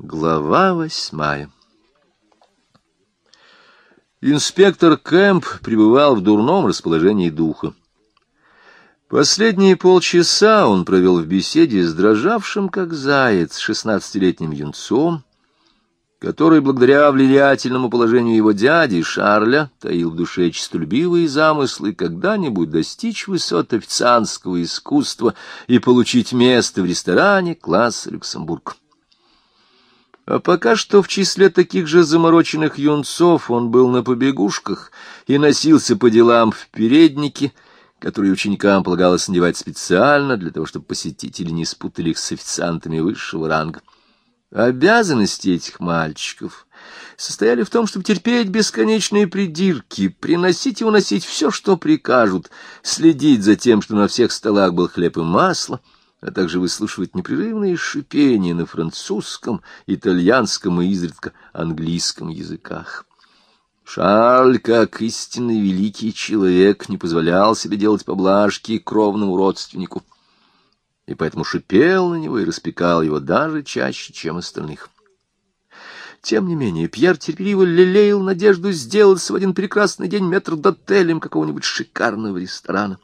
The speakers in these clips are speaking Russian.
Глава восьмая Инспектор Кэмп пребывал в дурном расположении духа. Последние полчаса он провел в беседе с дрожавшим, как заяц, шестнадцатилетним юнцом, который, благодаря влиятельному положению его дяди Шарля, таил в душе честолюбивые замыслы когда-нибудь достичь высот официантского искусства и получить место в ресторане класса Люксембург. А пока что в числе таких же замороченных юнцов он был на побегушках и носился по делам в переднике, которые ученикам полагалось надевать специально для того, чтобы посетители не спутали их с официантами высшего ранга. Обязанности этих мальчиков состояли в том, чтобы терпеть бесконечные придирки, приносить и уносить все, что прикажут, следить за тем, что на всех столах был хлеб и масло — а также выслушивать непрерывные шипения на французском, итальянском и изредка английском языках. Шарль, как истинный великий человек, не позволял себе делать поблажки кровному родственнику, и поэтому шипел на него и распекал его даже чаще, чем остальных. Тем не менее, Пьер терпеливо лелеял надежду сделаться в один прекрасный день метрдотелем какого-нибудь шикарного ресторана.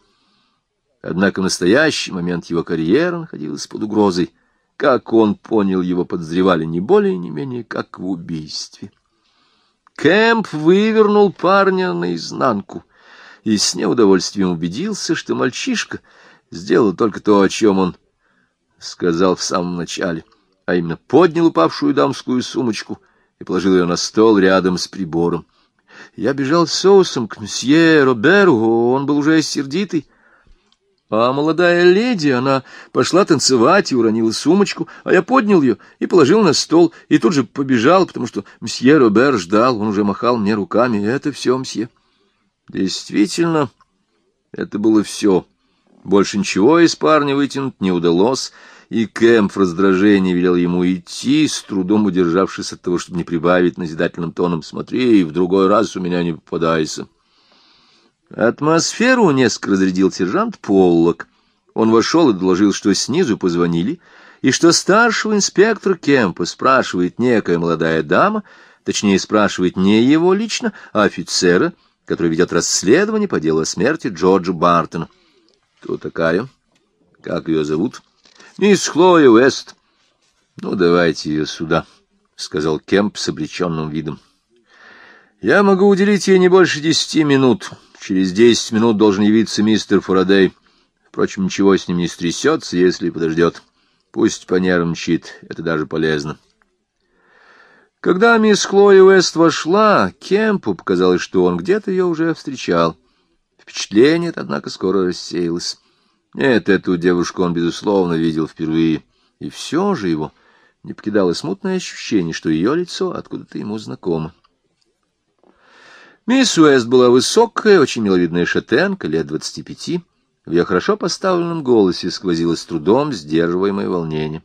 Однако в настоящий момент его карьера находилась под угрозой. Как он понял, его подозревали не более, не менее, как в убийстве. Кэмп вывернул парня наизнанку и с неудовольствием убедился, что мальчишка сделал только то, о чем он сказал в самом начале, а именно поднял упавшую дамскую сумочку и положил ее на стол рядом с прибором. Я бежал с соусом к мсье Роберу, он был уже сердитый, а молодая леди, она пошла танцевать и уронила сумочку, а я поднял ее и положил на стол, и тут же побежал, потому что мсье Робер ждал, он уже махал мне руками. Это все, мсье. Действительно, это было все. Больше ничего из парня вытянуть не удалось, и Кэмп в раздражении велел ему идти, с трудом удержавшись от того, чтобы не прибавить назидательным тоном «Смотри, в другой раз у меня не попадайся». Атмосферу несколько разрядил сержант Поллок. Он вошел и доложил, что снизу позвонили, и что старшего инспектора Кемпа спрашивает некая молодая дама, точнее, спрашивает не его лично, а офицера, который ведет расследование по делу о смерти Джорджа Бартона. Кто такая? Как ее зовут? Мисс Хлоя Уэст. Ну, давайте ее сюда, — сказал Кемп с обреченным видом. Я могу уделить ей не больше десяти минут. Через десять минут должен явиться мистер Фарадей. Впрочем, ничего с ним не стрясется, если подождет. Пусть понервничает, это даже полезно. Когда мисс Хлоя Уэст вошла, Кемпу показалось, что он где-то ее уже встречал. Впечатление, однако, скоро рассеялось. Нет, эту девушку он, безусловно, видел впервые. И все же его не покидало смутное ощущение, что ее лицо откуда-то ему знакомо. Мисс Уэст была высокая, очень миловидная шатенка, лет двадцати пяти. В ее хорошо поставленном голосе сквозило с трудом сдерживаемое волнение.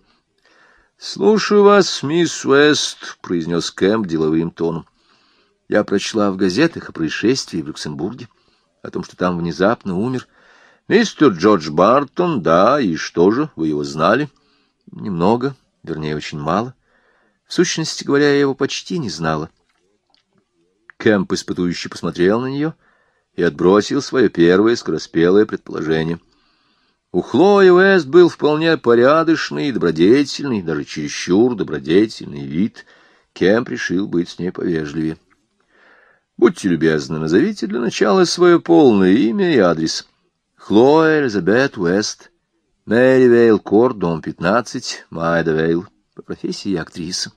— Слушаю вас, мисс Уэст, — произнес Кэмп деловым тоном. — Я прочла в газетах о происшествии в Люксембурге, о том, что там внезапно умер. Мистер Джордж Бартон, да, и что же, вы его знали? — Немного, вернее, очень мало. В сущности говоря, я его почти не знала. — Кэмп испытующе посмотрел на нее и отбросил свое первое скороспелое предположение. У Хлои Уэст был вполне порядочный добродетельный, даже чересчур добродетельный вид. Кэмп решил быть с ней повежливее. Будьте любезны, назовите для начала свое полное имя и адрес. Хлоя Элизабет Уэст, Мэривейл Корт, дом 15, Майдавейл, по профессии актриса.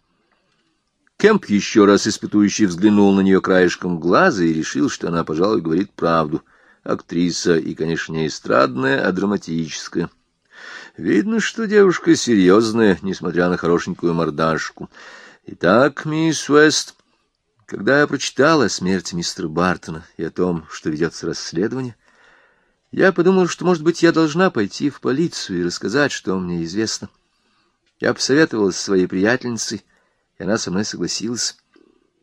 Кемп еще раз испытующий взглянул на нее краешком глаза и решил, что она, пожалуй, говорит правду. Актриса и, конечно, не эстрадная, а драматическая. Видно, что девушка серьезная, несмотря на хорошенькую мордашку. Итак, мисс Уэст, когда я прочитала о смерти мистера Бартона и о том, что ведется расследование, я подумал, что, может быть, я должна пойти в полицию и рассказать, что мне известно. Я посоветовалась со своей приятельницей, и она со мной согласилась.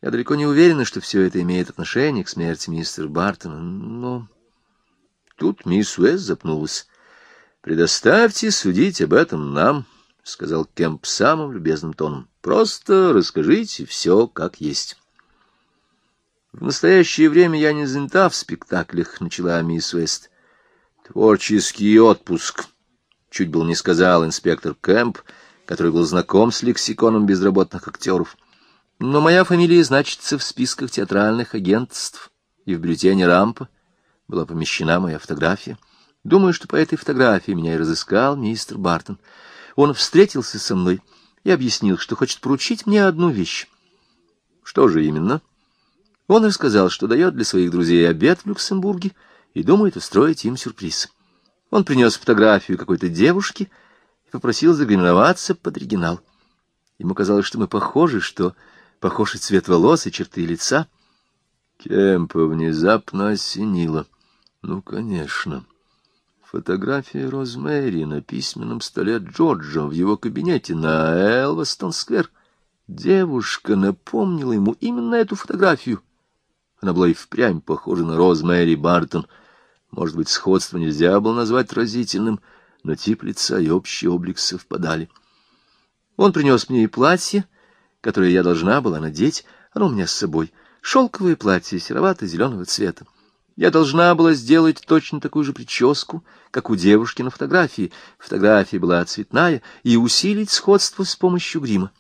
Я далеко не уверена, что все это имеет отношение к смерти мистера Бартона, но... Тут мисс Уэс запнулась. «Предоставьте судить об этом нам», — сказал Кемп самым любезным тоном. Просто расскажите все как есть. В настоящее время я не занята в спектаклях, — начала мисс Уэст. Творческий отпуск, — чуть был не сказал инспектор Кэмп, который был знаком с лексиконом безработных актеров. Но моя фамилия значится в списках театральных агентств, и в бюллетене «Рампа» была помещена моя фотография. Думаю, что по этой фотографии меня и разыскал мистер Бартон. Он встретился со мной и объяснил, что хочет поручить мне одну вещь. Что же именно? — он рассказал, что дает для своих друзей обед в Люксембурге и думает устроить им сюрприз. Он принес фотографию какой-то девушки и попросил загримироваться под оригинал. Ему казалось, что мы похожи, что похож и цвет волос, и черты лица. Кемпа внезапно осенило. Ну, конечно. Фотография Розмэри на письменном столе Джорджа в его кабинете на Элвастон-сквер. Девушка напомнила ему именно эту фотографию — она была и впрямь похожа на Роз Мэри Бартон. Может быть, сходство нельзя было назвать разительным, но тип лица и общий облик совпадали. Он принес мне и платье, которое я должна была надеть, оно у меня с собой, шелковое платье серовато-зеленого цвета. Я должна была сделать точно такую же прическу, как у девушки на фотографии. Фотография была цветная, и усилить сходство с помощью грима.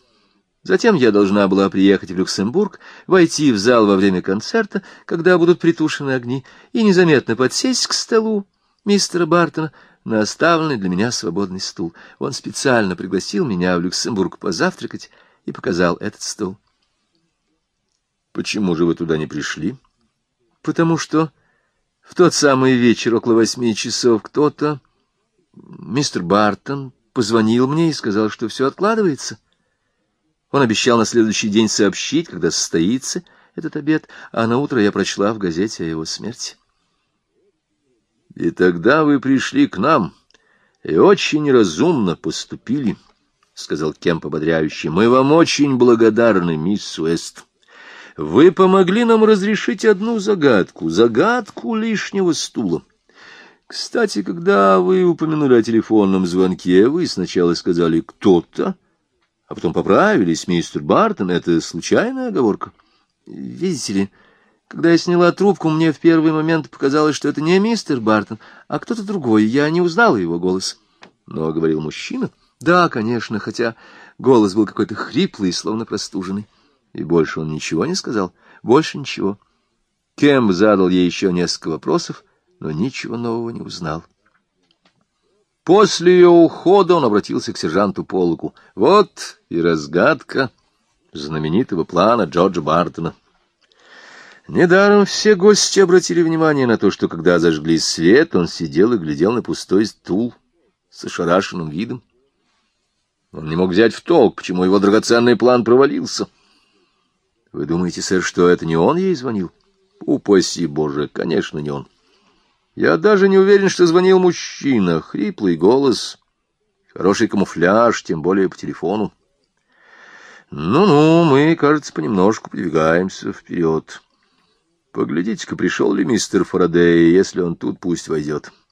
Затем я должна была приехать в Люксембург, войти в зал во время концерта, когда будут притушены огни, и незаметно подсесть к столу мистера Бартона на оставленный для меня свободный стул. Он специально пригласил меня в Люксембург позавтракать и показал этот стол. «Почему же вы туда не пришли?» «Потому что в тот самый вечер около восьми часов кто-то, мистер Бартон, позвонил мне и сказал, что все откладывается». Он обещал на следующий день сообщить, когда состоится этот обед, а на утро я прочла в газете о его смерти. И тогда вы пришли к нам и очень разумно поступили, — сказал Кемп ободряюще. — Мы вам очень благодарны, мисс Уэст. Вы помогли нам разрешить одну загадку, загадку лишнего стула. Кстати, когда вы упомянули о телефонном звонке, вы сначала сказали «кто-то», а потом поправились, мистер Бартон, это случайная оговорка. Видите ли, когда я сняла трубку, мне в первый момент показалось, что это не мистер Бартон, а кто-то другой, я не узнала его голос. Но говорил мужчина. Да, конечно, хотя голос был какой-то хриплый, словно простуженный. И больше он ничего не сказал, больше ничего. Кем задал ей еще несколько вопросов, но ничего нового не узнал. После ее ухода он обратился к сержанту Полуку. Вот и разгадка знаменитого плана Джорджа Бартона. Недаром все гости обратили внимание на то, что, когда зажгли свет, он сидел и глядел на пустой стул с ошарашенным видом. Он не мог взять в толк, почему его драгоценный план провалился. Вы думаете, сэр, что это не он ей звонил? Упаси Боже, конечно, не он. Я даже не уверен, что звонил мужчина. Хриплый голос, хороший камуфляж, тем более по телефону. Ну-ну, мы, кажется, понемножку подвигаемся вперед. Поглядите-ка, пришел ли мистер Фарадей, если он тут, пусть войдет. —